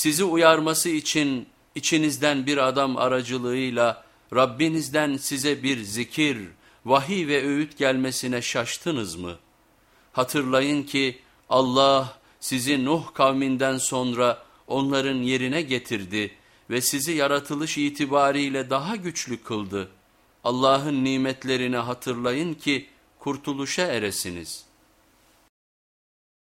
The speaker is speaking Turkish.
sizi uyarması için içinizden bir adam aracılığıyla Rabbinizden size bir zikir, vahiy ve öğüt gelmesine şaştınız mı? Hatırlayın ki Allah sizi Nuh kavminden sonra onların yerine getirdi ve sizi yaratılış itibariyle daha güçlü kıldı. Allah'ın nimetlerini hatırlayın ki kurtuluşa eresiniz.''